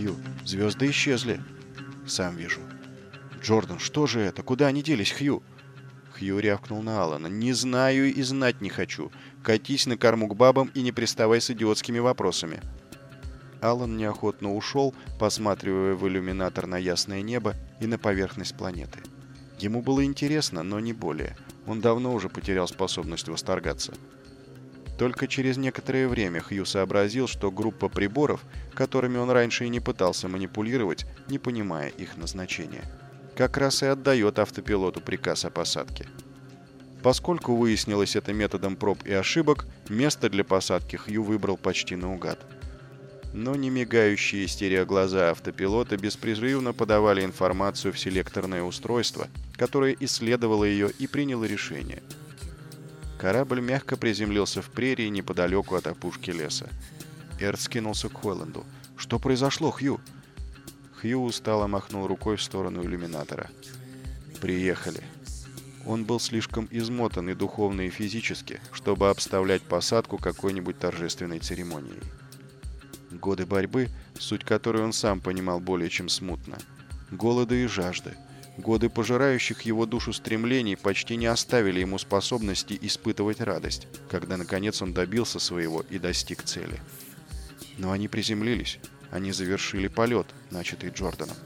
Хью, звезды исчезли. Сам вижу. Джордан, что же это? Куда они делись, Хью? Хью рявкнул на Алана. «Не знаю и знать не хочу. Катись на корму к бабам и не приставай с идиотскими вопросами». Алан неохотно ушел, посматривая в иллюминатор на ясное небо и на поверхность планеты. Ему было интересно, но не более. Он давно уже потерял способность восторгаться. Только через некоторое время Хью сообразил, что группа приборов, которыми он раньше и не пытался манипулировать, не понимая их назначения – как раз и отдает автопилоту приказ о посадке. Поскольку выяснилось это методом проб и ошибок, место для посадки Хью выбрал почти наугад. Но не мигающие стереоглаза автопилота беспрерывно подавали информацию в селекторное устройство, которое исследовало ее и приняло решение. Корабль мягко приземлился в прерии неподалеку от опушки леса. Эрт скинулся к Холланду. «Что произошло, Хью?» Хью устало махнул рукой в сторону иллюминатора. «Приехали». Он был слишком измотан и духовно, и физически, чтобы обставлять посадку какой-нибудь торжественной церемонией. Годы борьбы, суть которой он сам понимал более чем смутно. Голода и жажды. Годы пожирающих его душу стремлений почти не оставили ему способности испытывать радость, когда наконец он добился своего и достиг цели. Но они приземлились, они завершили полет, начатый Джорданом.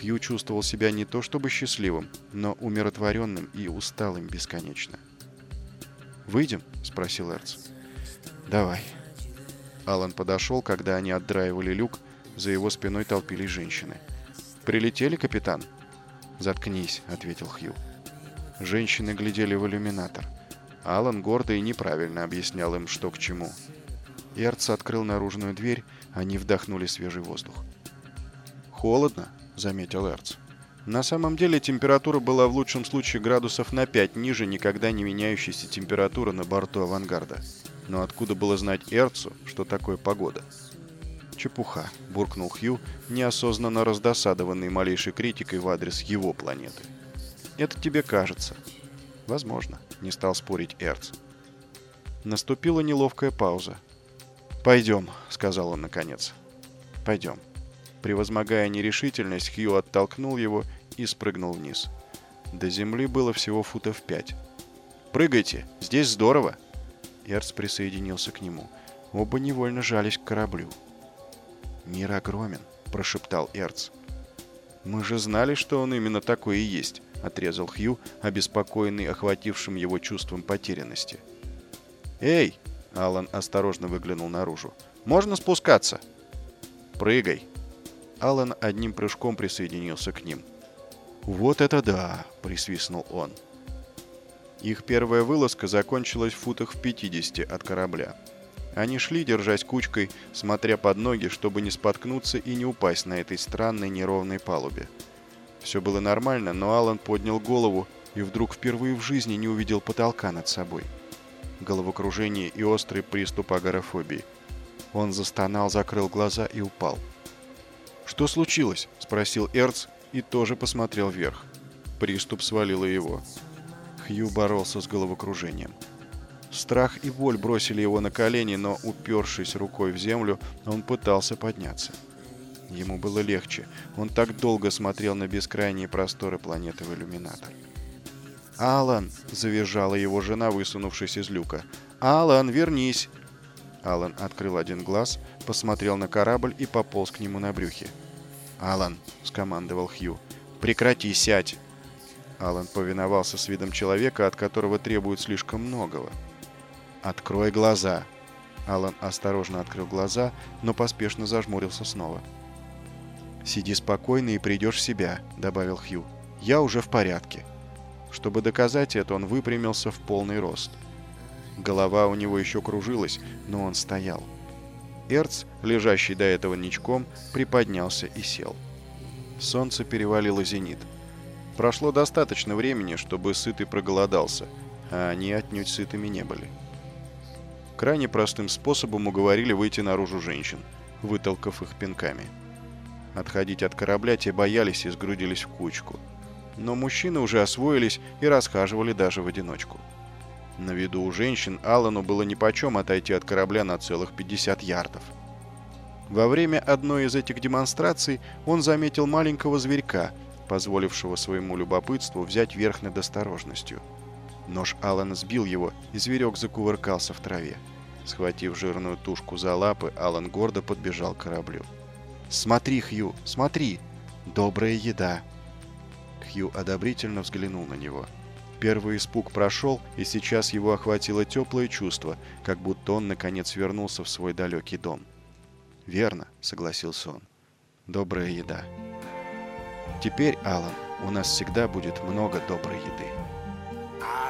Хью чувствовал себя не то чтобы счастливым, но умиротворенным и усталым бесконечно. «Выйдем?» — спросил Эрц. «Давай». Алан подошел, когда они отдраивали люк, за его спиной толпились женщины. «Прилетели, капитан?» «Заткнись», — ответил Хью. Женщины глядели в иллюминатор. Алан гордо и неправильно объяснял им, что к чему. Эрц открыл наружную дверь они вдохнули свежий воздух. «Холодно», — заметил Эрц. На самом деле температура была в лучшем случае градусов на 5 ниже никогда не меняющейся температуры на борту «Авангарда». Но откуда было знать Эрцу, что такое погода? «Чепуха», — буркнул Хью, неосознанно раздосадованный малейшей критикой в адрес его планеты. «Это тебе кажется». «Возможно», — не стал спорить Эрц. Наступила неловкая пауза. «Пойдем», — сказал он наконец. «Пойдем». Превозмогая нерешительность, Хью оттолкнул его и спрыгнул вниз. До земли было всего футов пять. «Прыгайте! Здесь здорово!» Эрц присоединился к нему. Оба невольно жались к кораблю. «Мир огромен», — прошептал Эрц. «Мы же знали, что он именно такой и есть», — отрезал Хью, обеспокоенный охватившим его чувством потерянности. «Эй!» Алан осторожно выглянул наружу. «Можно спускаться?» «Прыгай!» Алан одним прыжком присоединился к ним. «Вот это да!» – присвистнул он. Их первая вылазка закончилась в футах в 50 от корабля. Они шли, держась кучкой, смотря под ноги, чтобы не споткнуться и не упасть на этой странной неровной палубе. Все было нормально, но Алан поднял голову и вдруг впервые в жизни не увидел потолка над собой – головокружение и острый приступ агорафобии. Он застонал, закрыл глаза и упал. «Что случилось?» – спросил Эрц и тоже посмотрел вверх. Приступ свалило его. Хью боролся с головокружением. Страх и боль бросили его на колени, но, упершись рукой в землю, он пытался подняться. Ему было легче. Он так долго смотрел на бескрайние просторы планеты в иллюминатор. «Алан!» — завизжала его жена, высунувшись из люка. «Алан, вернись!» Алан открыл один глаз, посмотрел на корабль и пополз к нему на брюхе. «Алан!» — скомандовал Хью. «Прекрати, сядь!» Алан повиновался с видом человека, от которого требуют слишком многого. «Открой глаза!» Алан осторожно открыл глаза, но поспешно зажмурился снова. «Сиди спокойно и придешь в себя», — добавил Хью. «Я уже в порядке». Чтобы доказать это, он выпрямился в полный рост. Голова у него еще кружилась, но он стоял. Эрц, лежащий до этого ничком, приподнялся и сел. Солнце перевалило зенит. Прошло достаточно времени, чтобы сытый проголодался, а они отнюдь сытыми не были. Крайне простым способом уговорили выйти наружу женщин, вытолкав их пинками. Отходить от корабля те боялись и сгрудились в кучку – но мужчины уже освоились и расхаживали даже в одиночку. На виду у женщин Аллану было нипочем отойти от корабля на целых 50 ярдов. Во время одной из этих демонстраций он заметил маленького зверька, позволившего своему любопытству взять верх над осторожностью. Нож Алана сбил его, и зверек закувыркался в траве. Схватив жирную тушку за лапы, Алан гордо подбежал к кораблю. «Смотри, Хью, смотри! Добрая еда!» Хью одобрительно взглянул на него. Первый испуг прошел, и сейчас его охватило теплое чувство, как будто он наконец вернулся в свой далекий дом. «Верно», — согласился он. «Добрая еда». «Теперь, Алан, у нас всегда будет много доброй еды».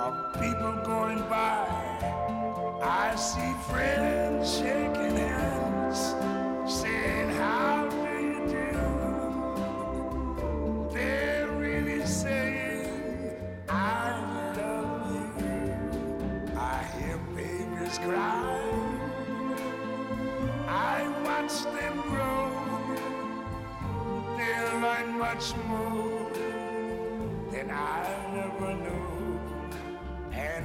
of people going by. I see friends shaking hands, saying, How do you do? They're really saying, I love you. I hear babies cry. I watch them grow they'll learn much more than I ever knew.